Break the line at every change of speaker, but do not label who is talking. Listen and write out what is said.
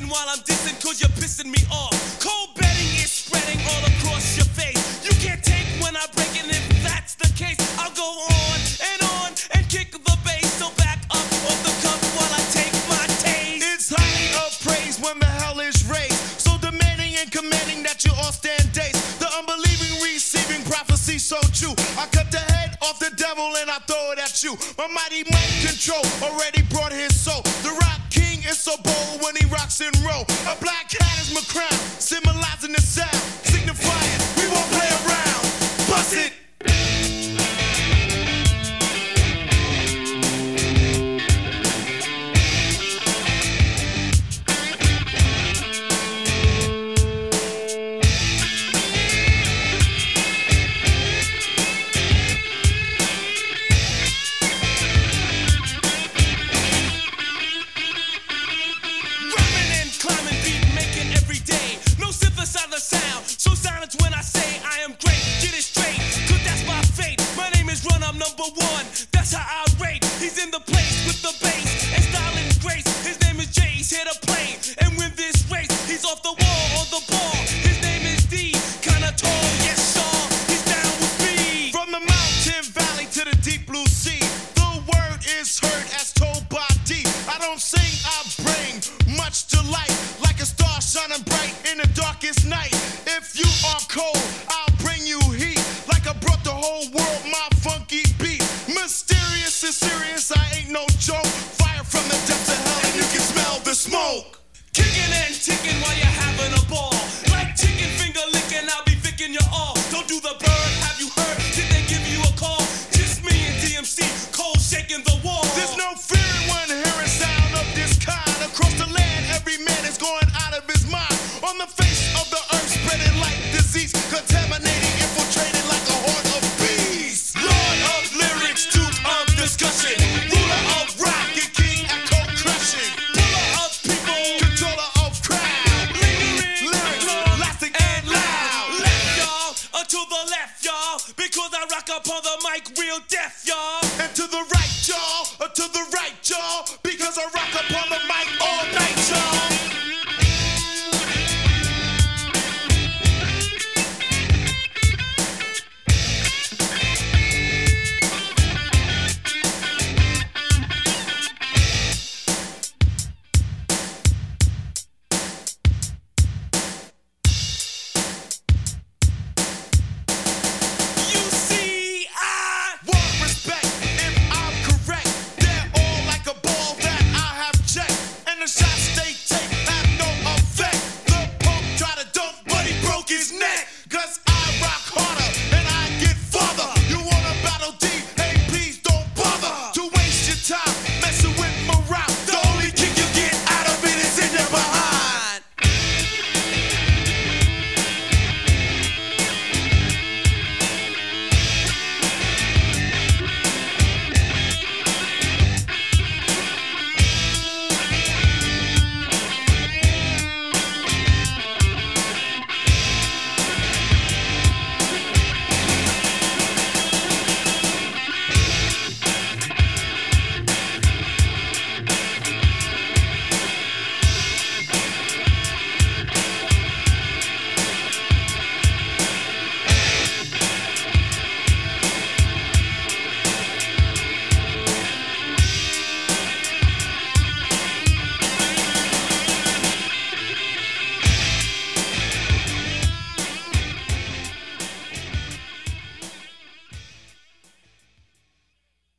dissing while I'm dissing, cause you're pissing me off. Cold betting is spreading all across your face. You can't take when I break, and if that's the case, I'll go on and on and kick the bass. So back up off the cup while I take my taste.
It's highly appraised when the hell is raised. So demanding and commanding that you all stand days. The unbelieving receiving prophecy so true. I cut the head off the devil and I throw it at you. My mighty mind control already brought his soul. The rock king is so bold when he rocks and roll. A black cold, I'll bring you heat. Like I brought the whole world my funky beat. Mysterious and serious, I ain't no joke. Fire from the depths of hell, and you can smell the smoke.
Kicking and ticking while you're having a ball. Like chicken finger licking, I'll be picking you off. Don't do the up on the mic real deaf, y'all.